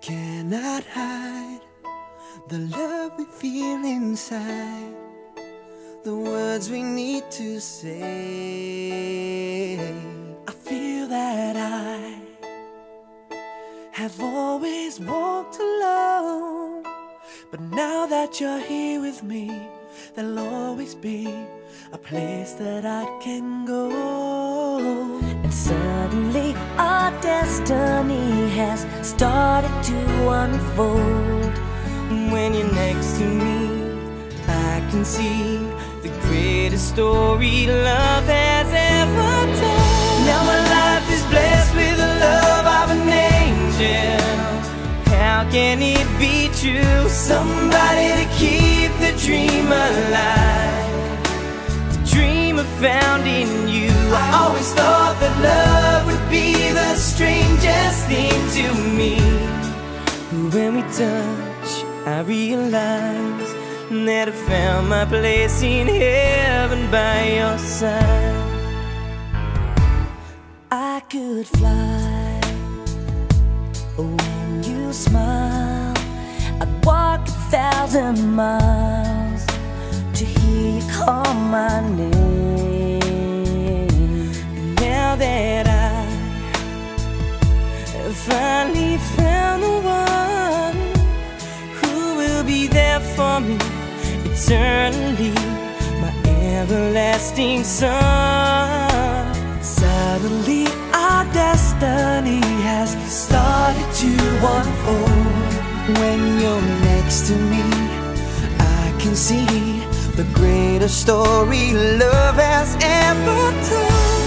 Cannot hide the love we feel inside, the words we need to say. I feel that I have always walked alone, but now that you're here with me, there'll always be a place that I can go. And suddenly our destiny has started to unfold. When you're next to me, I can see the greatest story love has ever told. Now my life is blessed with the love of an angel. How can it be true? Somebody to keep the dream alive. The dream I found in you. I always thought that love would be the strangest thing to me. When we touch, I realize that I found my place in heaven by your side. I could fly oh, when you smile. I'd walk a thousand miles to hear you call my name. For eternally, my everlasting son. Suddenly, our destiny has started to unfold. When you're next to me, I can see the greatest story love has ever told.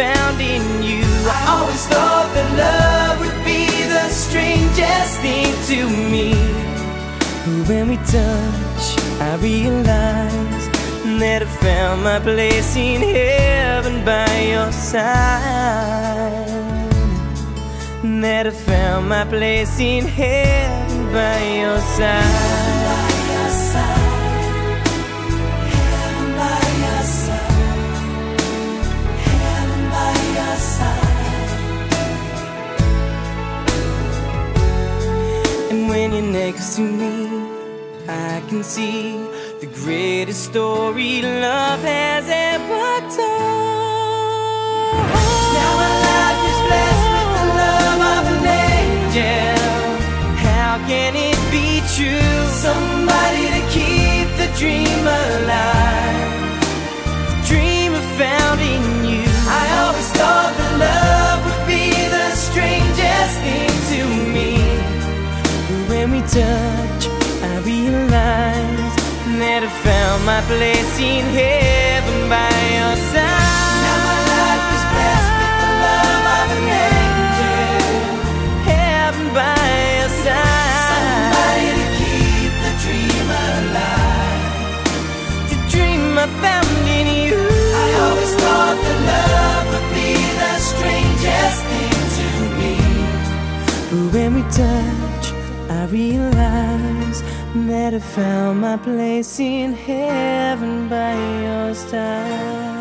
Found in you. I always thought that love would be the strangest thing to me. But when we touch, I realize that I found my place in heaven by your side. That I found my place in heaven by your side. When to me, I can see the greatest story love has ever told. Touch, I realize that I found my place in heaven by your side. Now my life is blessed with the love of an angel. Heaven by your side. Somebody to keep the dream alive. The dream I found in you. I always thought that love would be the strangest thing to me. But when we touch, Realize that I found my place in heaven by your side.